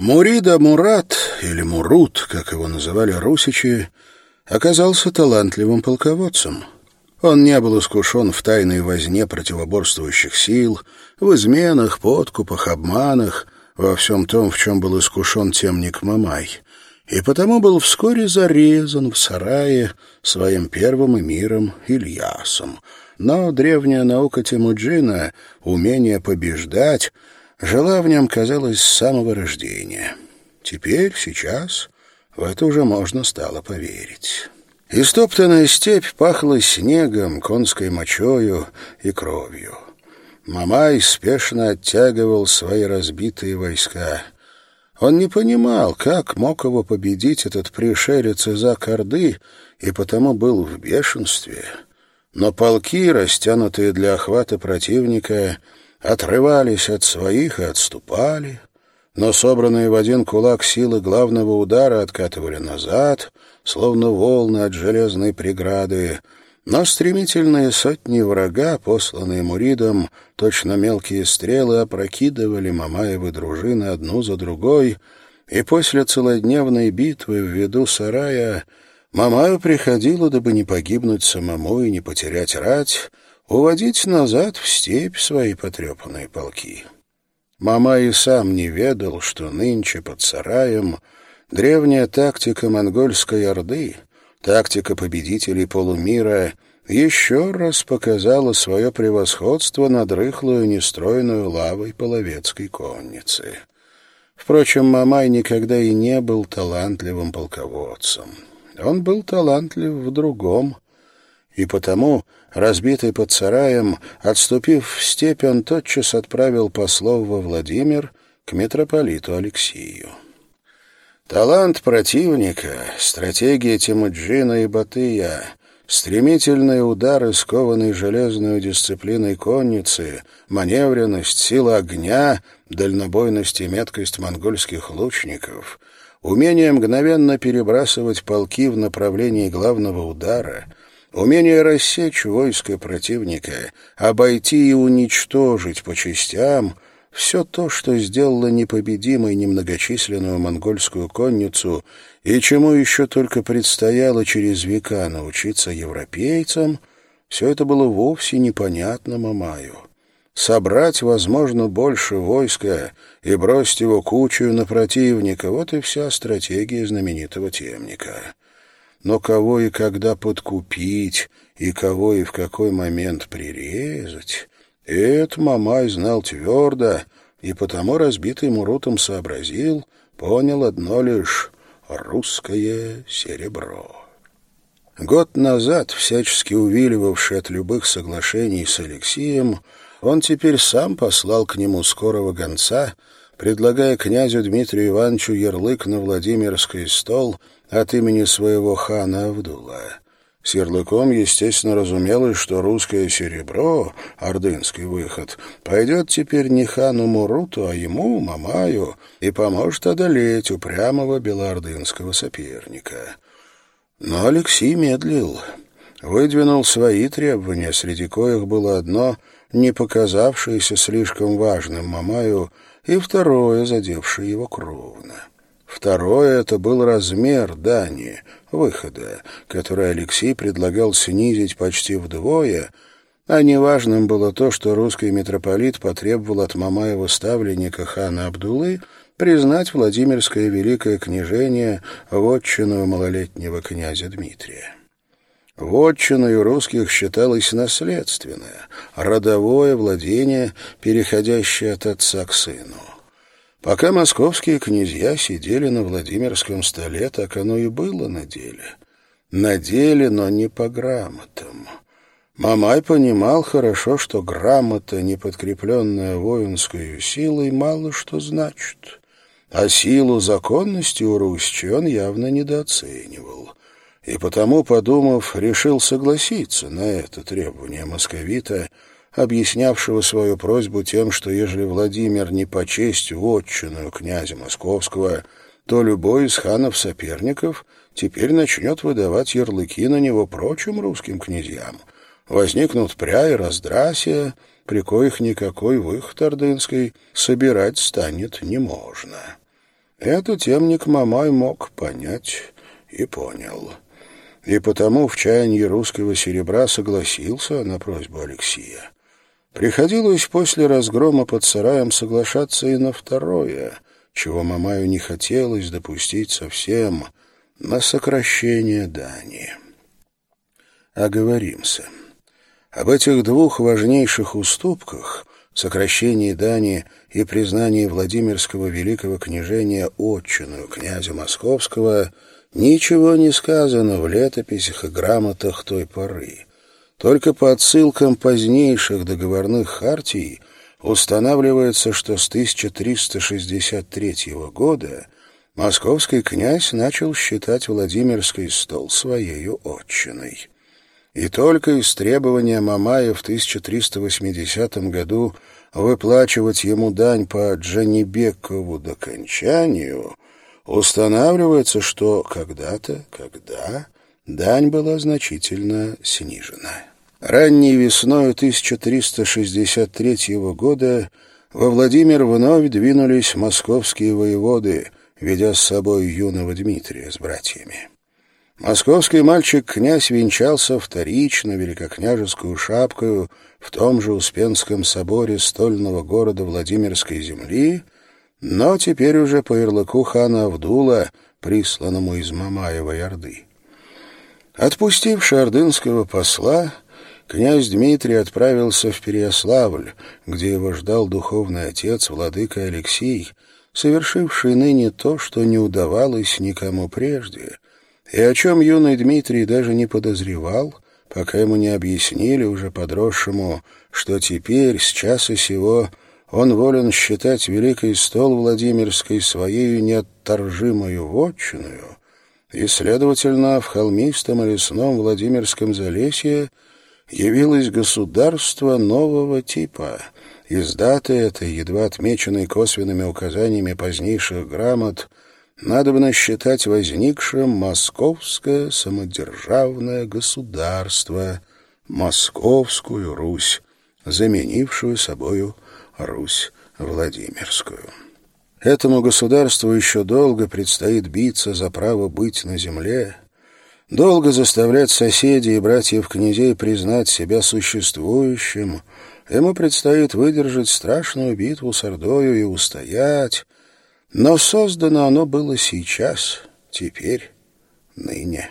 Мурида Мурат, или Мурут, как его называли русичи, оказался талантливым полководцем. Он не был искушен в тайной возне противоборствующих сил, в изменах, подкупах, обманах, во всем том, в чем был искушен темник Мамай, и потому был вскоре зарезан в сарае своим первым эмиром Ильясом. Но древняя наука Тимуджина, умение побеждать, жила в нем, казалось, с самого рождения. Теперь, сейчас, в это уже можно стало поверить. Истоптанная степь пахла снегом, конской мочою и кровью. Мамай спешно оттягивал свои разбитые войска. Он не понимал, как мог его победить этот пришелец из Акорды, и потому был в бешенстве. Но полки, растянутые для охвата противника, отрывались от своих и отступали, но собранные в один кулак силы главного удара откатывали назад, словно волны от железной преграды, но стремительные сотни врага, посланные Муридом, точно мелкие стрелы, опрокидывали Мамаевы дружины одну за другой, и после целодневной битвы в виду сарая Мамаю приходило, дабы не погибнуть самому и не потерять рать, уводить назад в степь свои потрепанные полки. Мама и сам не ведал, что нынче под сараем древняя тактика монгольской орды, тактика победителей полумира, еще раз показала свое превосходство над рыхлую нестройную лавой половецкой конницы. Впрочем, Мамай никогда и не был талантливым полководцем. Он был талантлив в другом — и потому, разбитый под сараем, отступив в степь, он тотчас отправил послов во Владимир к митрополиту Алексию. Талант противника, стратегия Тимуджина и Батыя, стремительные удары, скованные железной дисциплиной конницы, маневренность, сила огня, дальнобойность и меткость монгольских лучников, умение мгновенно перебрасывать полки в направлении главного удара — Умение рассечь войско противника, обойти и уничтожить по частям — все то, что сделало непобедимой немногочисленную монгольскую конницу и чему еще только предстояло через века научиться европейцам, все это было вовсе непонятно Мамаю. Собрать, возможно, больше войска и бросить его кучу на противника — вот и вся стратегия знаменитого темника но кого и когда подкупить, и кого и в какой момент прирезать, это Мамай знал твердо, и потому разбитый Мурутом сообразил, понял одно лишь — русское серебро. Год назад, всячески увиливавший от любых соглашений с Алексеем, он теперь сам послал к нему скорого гонца, предлагая князю Дмитрию Ивановичу ярлык на Владимирский стол — от имени своего хана Авдула. С ярлыком, естественно, разумелось, что русское серебро, ордынский выход, пойдет теперь не хану Муруту, а ему, Мамаю, и поможет одолеть упрямого белоордынского соперника. Но Алексей медлил, выдвинул свои требования, среди коих было одно, не показавшееся слишком важным Мамаю, и второе, задевшее его кровно. Второе — это был размер дани, выхода, который Алексей предлагал снизить почти вдвое, а неважным было то, что русский митрополит потребовал от Мамаева ставленника хана Абдулы признать Владимирское великое княжение вотчиную малолетнего князя Дмитрия. Вотчиной русских считалось наследственное, родовое владение, переходящее от отца к сыну. Пока московские князья сидели на Владимирском столе, так оно и было на деле. На деле, но не по грамотам. Мамай понимал хорошо, что грамота, не подкрепленная воинской силой, мало что значит. А силу законности у Русичи он явно недооценивал. И потому, подумав, решил согласиться на это требование московита — объяснявшего свою просьбу тем, что ежели Владимир не по чести вотчину князя Московского, то любой из ханов-соперников теперь начнет выдавать ярлыки на него прочим русским князьям. Возникнут пря и раздрасия, при коих никакой выход ордынской собирать станет не можно. Это темник Мамай мог понять и понял. И потому в чаянии русского серебра согласился на просьбу Алексея. Приходилось после разгрома под сараем соглашаться и на второе, чего Мамаю не хотелось допустить совсем, на сокращение дани. Оговоримся. Об этих двух важнейших уступках, сокращении дани и признании Владимирского великого княжения отчину князя Московского, ничего не сказано в летописях и грамотах той поры. Только по отсылкам позднейших договорных хартий устанавливается, что с 1363 года московский князь начал считать Владимирский стол своей отчиной. И только из требования Мамая в 1380 году выплачивать ему дань по Джанибекову до кончанию устанавливается, что когда-то, когда дань была значительно снижена. Ранней весной 1363 года во Владимир вновь двинулись московские воеводы, ведя с собой юного Дмитрия с братьями. Московский мальчик-князь венчался вторично великокняжескую шапкою в том же Успенском соборе стольного города Владимирской земли, но теперь уже по ярлыку хана Авдула, присланному из Мамаевой Орды. Отпустивший ордынского посла, князь Дмитрий отправился в Переяславль, где его ждал духовный отец, владыка Алексей, совершивший ныне то, что не удавалось никому прежде, и о чем юный Дмитрий даже не подозревал, пока ему не объяснили уже подросшему, что теперь, с часа сего, он волен считать великий стол Владимирской своей неотторжимою вотчиною, и, следовательно, в холмистом и лесном Владимирском Залесье явилось государство нового типа. Из даты этой, едва отмеченной косвенными указаниями позднейших грамот, надо бы насчитать возникшим московское самодержавное государство, Московскую Русь, заменившую собою Русь Владимирскую. Этому государству еще долго предстоит биться за право быть на земле, долго заставлять соседей и братьев-князей признать себя существующим, ему предстоит выдержать страшную битву с Ордою и устоять, но создано оно было сейчас, теперь, ныне.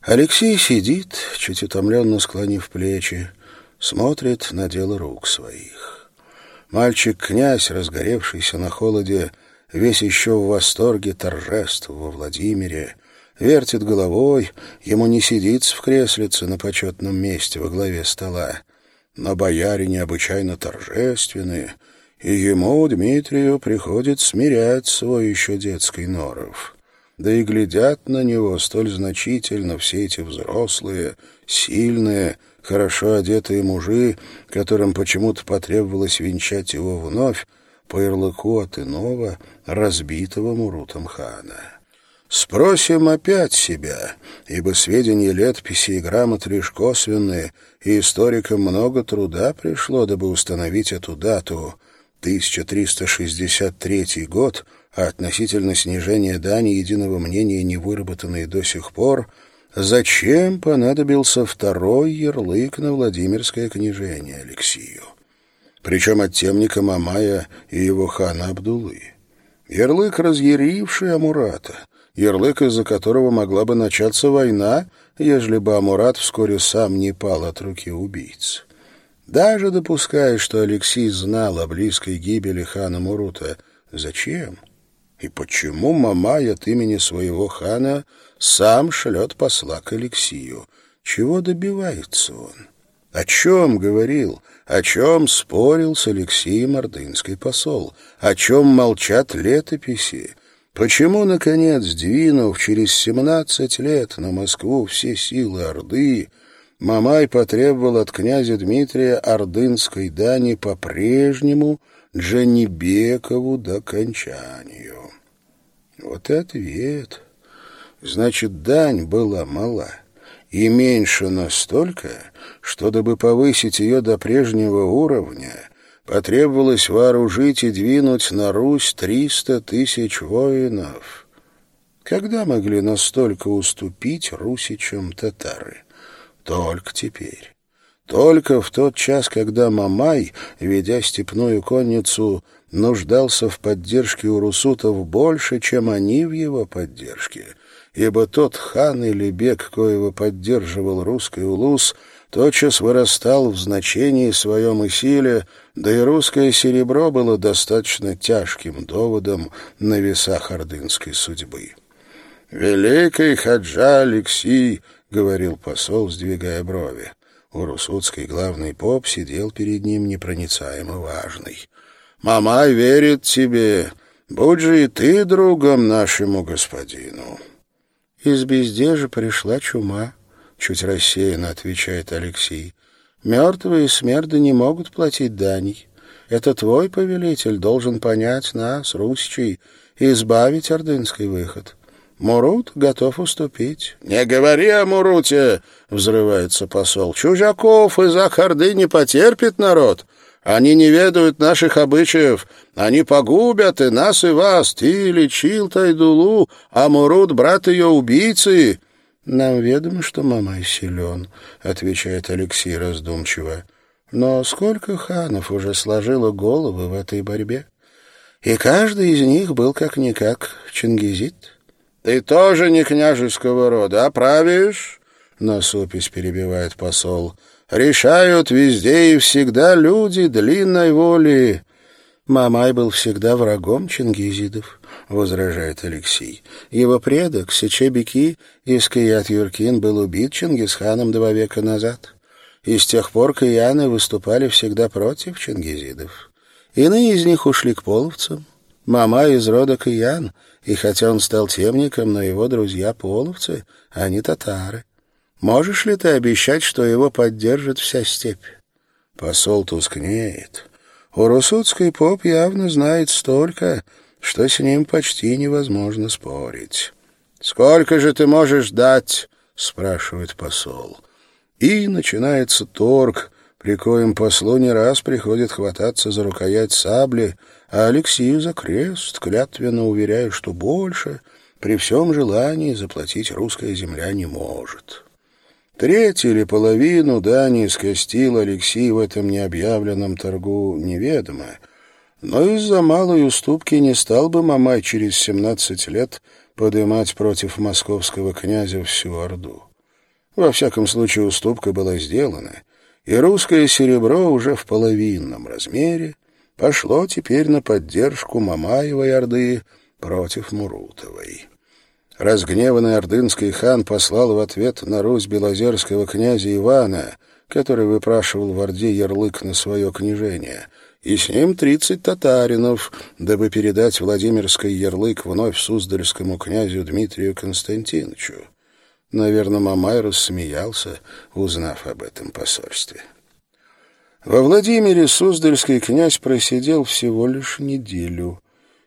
Алексей сидит, чуть утомленно склонив плечи, смотрит на дело рук своих. Мальчик-князь, разгоревшийся на холоде, весь еще в восторге торжеств во Владимире, вертит головой, ему не сидится в креслице на почетном месте во главе стола. Но бояре необычайно торжественные, и ему, Дмитрию, приходит смирять свой еще детский норов. Да и глядят на него столь значительно все эти взрослые, сильные, хорошо одетые мужи, которым почему-то потребовалось венчать его вновь, по ярлыку от иного, разбитого Мурутом хана. Спросим опять себя, ибо сведения летописи и грамот лишь косвенные, и историкам много труда пришло, дабы установить эту дату — 1363 год, а относительно снижения дани единого мнения не выработанные до сих пор — зачем понадобился второй ярлык на Владимирское княжение Алексию, причем от темника Мамая и его хана Абдулы. Ярлык, разъяривший Амурата, ярлык, из-за которого могла бы начаться война, ежели бы Амурат вскоре сам не пал от руки убийц. Даже допуская, что Алексей знал о близкой гибели хана Мурута, зачем? И почему Мамай от имени своего хана сам шлет посла к Алексию? Чего добивается он? О чем говорил, о чем спорил с Алексеем ордынский посол, о чем молчат летописи? Почему, наконец, двинув через семнадцать лет на Москву все силы Орды, Мамай потребовал от князя Дмитрия ордынской дани по-прежнему Джанибекову до кончанию? Вот и ответ. Значит, дань была мала и меньше настолько, что, дабы повысить ее до прежнего уровня, потребовалось вооружить и двинуть на Русь триста тысяч воинов. Когда могли настолько уступить русичам татары? Только теперь. Только в тот час, когда Мамай, ведя степную конницу, нуждался в поддержке у русутов больше, чем они в его поддержке, ибо тот хан или бег, коего поддерживал русский улус, тотчас вырастал в значении своем и силе, да и русское серебро было достаточно тяжким доводом на весах ордынской судьбы. «Великий хаджа Алексий», — говорил посол, сдвигая брови. Урусутский главный поп сидел перед ним непроницаемо важный. «Мамай верит тебе. Будь же и ты другом нашему господину». «Из бездежа пришла чума», — чуть рассеянно отвечает Алексей. «Мертвые смерды не могут платить даней. Это твой повелитель должен понять нас, русичей, и избавить ордынский выход. Мурут готов уступить. — Не говори о Муруте! — взрывается посол. — Чужаков из Ахарды не потерпит народ. Они не ведают наших обычаев. Они погубят и нас, и вас. Ты лечил Тайдулу, а Мурут — брат ее убийцы. — Нам ведомо, что Мамай силен, — отвечает Алексей раздумчиво. Но сколько ханов уже сложило головы в этой борьбе? И каждый из них был как-никак чингизит. Ты тоже не княжеского рода, а правишь? Насупись перебивает посол. Решают везде и всегда люди длинной воли. Мамай был всегда врагом чингизидов, возражает Алексей. Его предок, Сечебеки, Искаят Юркин, был убит Чингисханом два века назад. И с тех пор каяны выступали всегда против чингизидов. Иные из них ушли к половцам. Мамай из рода каян — и хотя он стал темником, но его друзья половцы, а не татары. Можешь ли ты обещать, что его поддержит вся степь? Посол тускнеет. Урусутский поп явно знает столько, что с ним почти невозможно спорить. «Сколько же ты можешь дать?» — спрашивает посол. И начинается торг, при коем послу не раз приходит хвататься за рукоять сабли, а Алексею за крест, клятвенно уверяя, что больше при всем желании заплатить русская земля не может. Треть или половину дани скостил Алексей в этом необъявленном торгу неведомо, но из-за малой уступки не стал бы Мамай через семнадцать лет подымать против московского князя всю Орду. Во всяком случае, уступка была сделана, и русское серебро уже в половинном размере — пошло теперь на поддержку Мамаевой Орды против Мурутовой. Разгневанный ордынский хан послал в ответ на Русь белозерского князя Ивана, который выпрашивал в Орде ярлык на свое княжение, и с ним тридцать татаринов, дабы передать Владимирский ярлык вновь Суздальскому князю Дмитрию Константиновичу. Наверное, Мамай рассмеялся, узнав об этом посольстве. Во Владимире Суздальский князь просидел всего лишь неделю.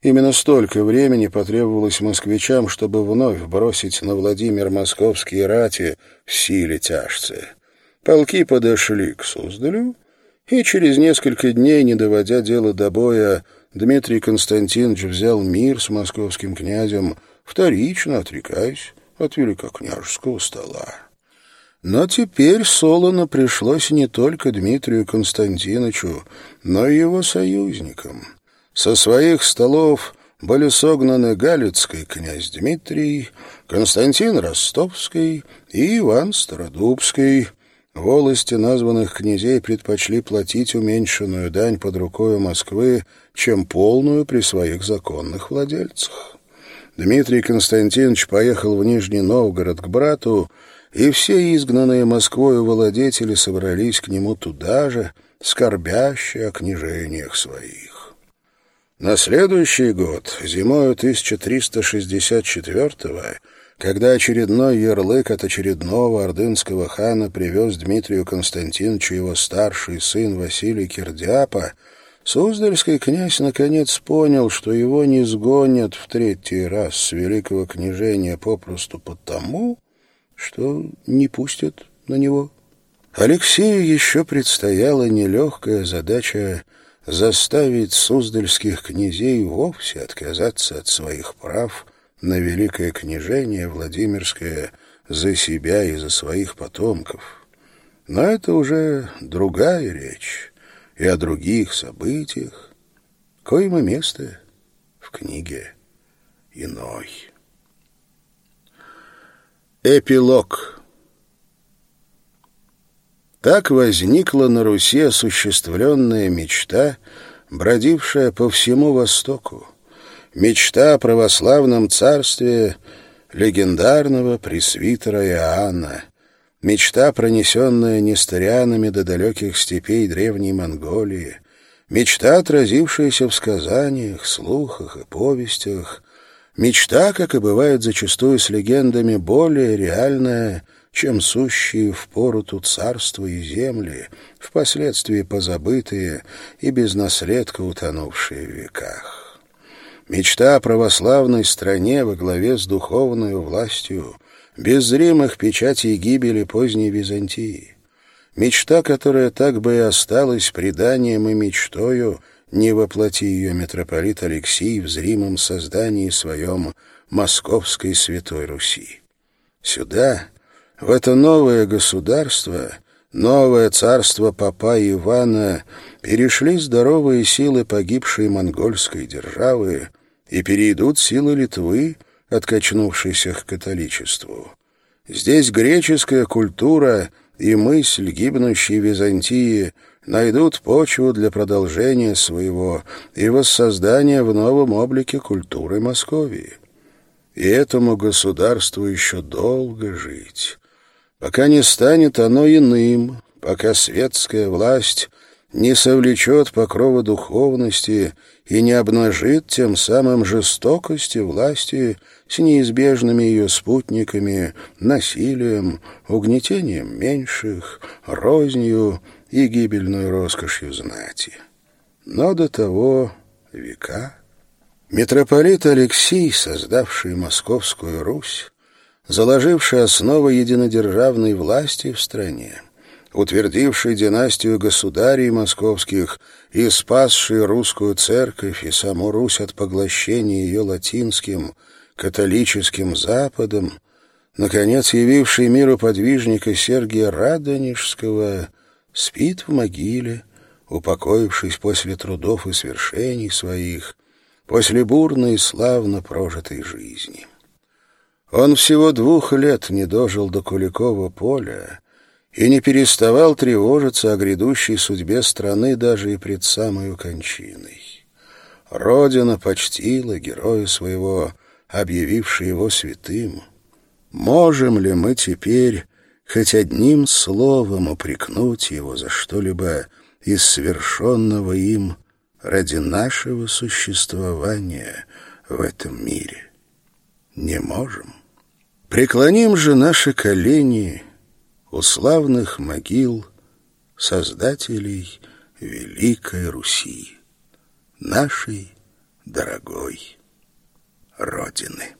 Именно столько времени потребовалось москвичам, чтобы вновь бросить на Владимир московские рати в силе тяжцы. Полки подошли к Суздалю, и через несколько дней, не доводя дело до боя, Дмитрий Константинович взял мир с московским князем, вторично отрекаясь от великокняжеского стола. Но теперь Солоно пришлось не только Дмитрию Константиновичу, но и его союзникам. Со своих столов были согнаны Галицкий князь Дмитрий, Константин Ростовский и Иван Стародубский. Волости названных князей предпочли платить уменьшенную дань под рукой Москвы, чем полную при своих законных владельцах. Дмитрий Константинович поехал в Нижний Новгород к брату, и все изгнанные Москвою владетели собрались к нему туда же, скорбящие о княжениях своих. На следующий год, зимою 1364-го, когда очередной ярлык от очередного ордынского хана привез Дмитрию Константиновичу его старший сын Василий Кирдяпа, Суздальский князь наконец понял, что его не сгонят в третий раз с великого княжения попросту потому, что не пустят на него. Алексею еще предстояла нелегкая задача заставить суздальских князей вовсе отказаться от своих прав на великое княжение Владимирское за себя и за своих потомков. Но это уже другая речь и о других событиях, коим и место в книге иной. Эпилог. Так возникла на Руси осуществленная мечта, бродившая по всему Востоку, мечта о православном царстве легендарного пресвитера Иоанна, мечта, пронесенная нестырянами до далеких степей древней Монголии, мечта, отразившаяся в сказаниях, слухах и повестях, мечта, как и бывает зачастую с легендами, более реальная, чем сущие в пору тут царства и земли, впоследствии позабытые и без наследка утонувшие в веках. Мечта о православной стране во главе с духовной властью, без зримых печатей гибели поздней Византии. Мечта, которая так бы и осталась преданием и мечтою, не воплоти ее митрополит Алексий в зримом создании своем Московской Святой Руси. Сюда, в это новое государство, новое царство папа Ивана, перешли здоровые силы погибшей монгольской державы, и перейдут силы Литвы, откачнувшейся к католичеству. Здесь греческая культура и мысль гибнущей Византии найдут почву для продолжения своего и воссоздания в новом облике культуры Московии. И этому государству еще долго жить, пока не станет оно иным, пока светская власть не совлечет покрова духовности и не обнажит тем самым жестокости власти с неизбежными ее спутниками, насилием, угнетением меньших, рознью и гибельной роскошью знати. Но до того века митрополит Алексий, создавший Московскую Русь, заложивший основы единодержавной власти в стране, утвердивший династию государей московских и спасший русскую церковь и саму Русь от поглощения ее латинским, католическим Западом, наконец явивший миру подвижника Сергия Радонежского, спит в могиле, упокоившись после трудов и свершений своих, после бурной и славно прожитой жизни. Он всего двух лет не дожил до Куликова поля, и не переставал тревожиться о грядущей судьбе страны даже и пред самой кончиной. Родина почтила героя своего, объявивший его святым. Можем ли мы теперь хоть одним словом упрекнуть его за что-либо из совершенного им ради нашего существования в этом мире? Не можем. Преклоним же наши колени у славных могил создателей Великой Руси, нашей дорогой Родины.